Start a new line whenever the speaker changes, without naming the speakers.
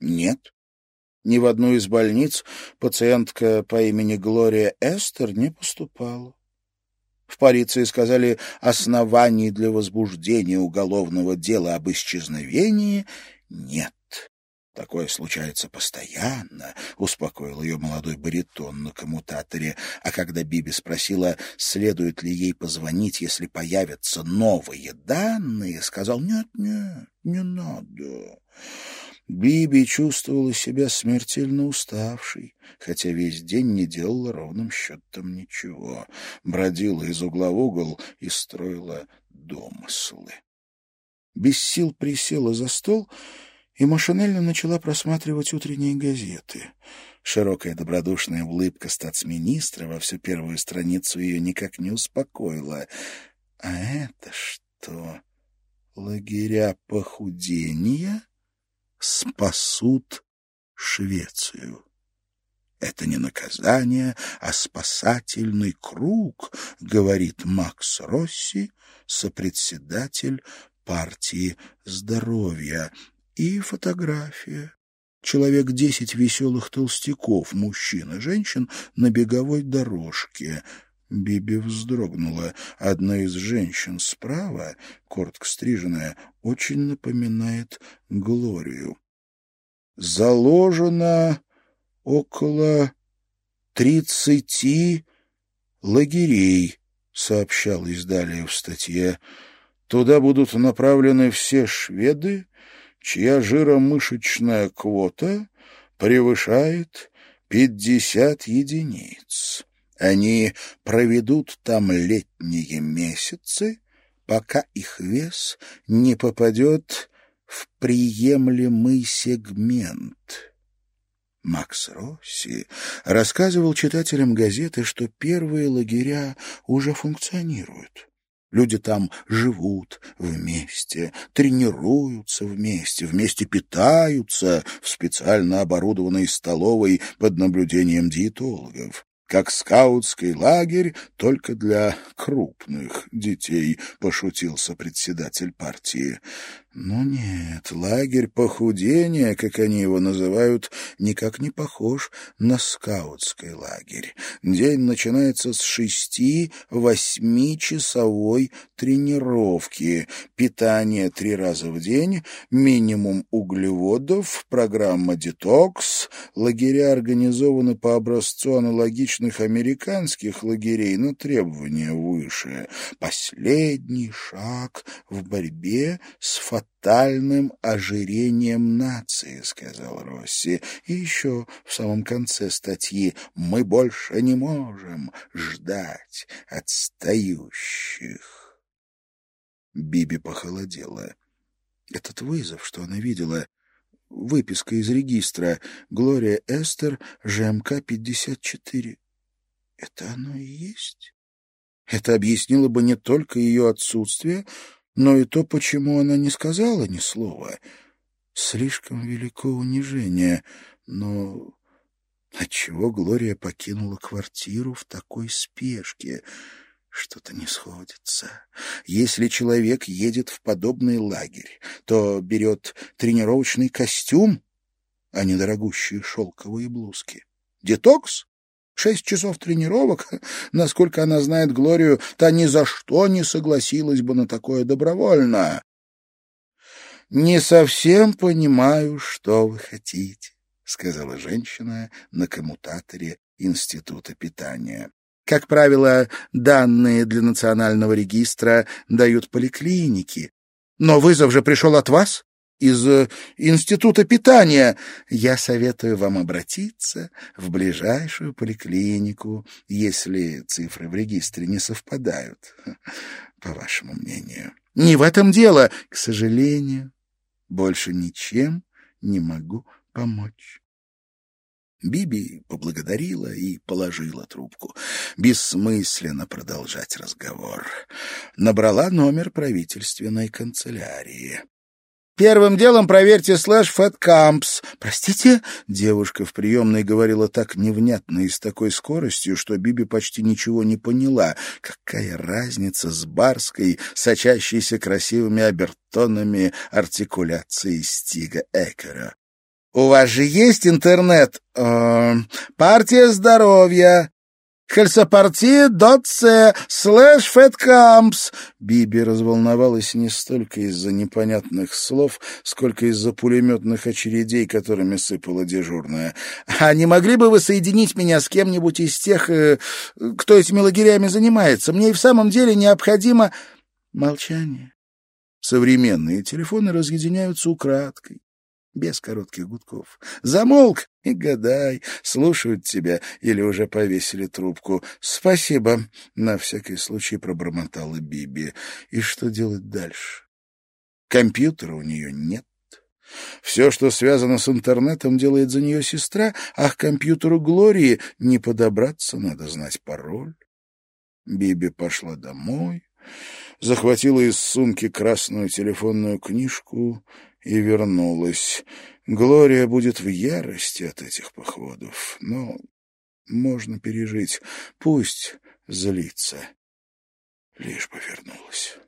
Нет. Ни в одну из больниц пациентка по имени Глория Эстер не поступала. В полиции сказали, оснований для возбуждения уголовного дела об исчезновении нет. Такое случается постоянно, — успокоил ее молодой баритон на коммутаторе. А когда Биби спросила, следует ли ей позвонить, если появятся новые данные, сказал, нет, нет, не надо. Биби чувствовала себя смертельно уставшей, хотя весь день не делала ровным счетом ничего. Бродила из угла в угол и строила домыслы. Без сил присела за стол и машинально начала просматривать утренние газеты. Широкая добродушная улыбка статс-министра во всю первую страницу ее никак не успокоила. А это что? Лагеря похудения? Спасут Швецию. Это не наказание, а спасательный круг, говорит Макс Росси, сопредседатель партии здоровья. И фотография. Человек десять веселых толстяков, мужчин и женщин, на беговой дорожке. Биби вздрогнула. Одна из женщин справа, коротко стриженная, очень напоминает Глорию. Заложено около тридцати лагерей, сообщалось далее в статье. Туда будут направлены все шведы, чья жиромышечная квота превышает пятьдесят единиц. Они проведут там летние месяцы, пока их вес не попадет в приемлемый сегмент. Макс Росси рассказывал читателям газеты, что первые лагеря уже функционируют. Люди там живут вместе, тренируются вместе, вместе питаются в специально оборудованной столовой под наблюдением диетологов как скаутский лагерь только для крупных детей, — пошутился председатель партии. Но нет, лагерь похудения, как они его называют, никак не похож на скаутский лагерь. День начинается с шести-восьми-часовой тренировки, питание три раза в день, минимум углеводов, программа детокс. Лагеря организованы по образцу аналогичных американских лагерей, но требования выше. Последний шаг в борьбе с фатальным ожирением нации, — сказал Росси. И еще в самом конце статьи «Мы больше не можем ждать отстающих». Биби похолодела. Этот вызов, что она видела, выписка из регистра «Глория Эстер, ЖМК-54». Это оно и есть? Это объяснило бы не только ее отсутствие, но и то, почему она не сказала ни слова. Слишком велико унижение, но отчего Глория покинула квартиру в такой спешке? Что-то не сходится. Если человек едет в подобный лагерь, то берет тренировочный костюм, а не дорогущие шелковые блузки. Детокс? Шесть часов тренировок, насколько она знает Глорию, та ни за что не согласилась бы на такое добровольно. «Не совсем понимаю, что вы хотите», — сказала женщина на коммутаторе Института питания. Как правило, данные для национального регистра дают поликлиники. Но вызов же пришел от вас из э, института питания. Я советую вам обратиться в ближайшую поликлинику, если цифры в регистре не совпадают, по вашему мнению. Не в этом дело, к сожалению. Больше ничем не могу помочь. Биби поблагодарила и положила трубку. Бессмысленно продолжать разговор. Набрала номер правительственной канцелярии. Первым делом проверьте слэш фэткампс. Простите? Девушка в приемной говорила так невнятно и с такой скоростью, что Биби почти ничего не поняла. Какая разница с барской, сочащейся красивыми обертонами артикуляцией Стига Экера? «У вас же есть интернет? Э, партия здоровья. Хельсопарти.с слэш фэткампс. Биби разволновалась не столько из-за непонятных слов, сколько из-за пулеметных очередей, которыми сыпала дежурная. «А не могли бы вы соединить меня с кем-нибудь из тех, э, кто этими лагерями занимается? Мне и в самом деле необходимо...» Молчание. Современные телефоны разъединяются украдкой без коротких гудков. Замолк и гадай, слушают тебя или уже повесили трубку. Спасибо, на всякий случай пробормотала Биби. И что делать дальше? Компьютера у нее нет. Все, что связано с интернетом, делает за нее сестра, а к компьютеру Глории не подобраться, надо знать пароль. Биби пошла домой, захватила из сумки красную телефонную книжку и вернулась. Глория будет в ярости от этих походов, но можно пережить. Пусть злится, лишь бы вернулась.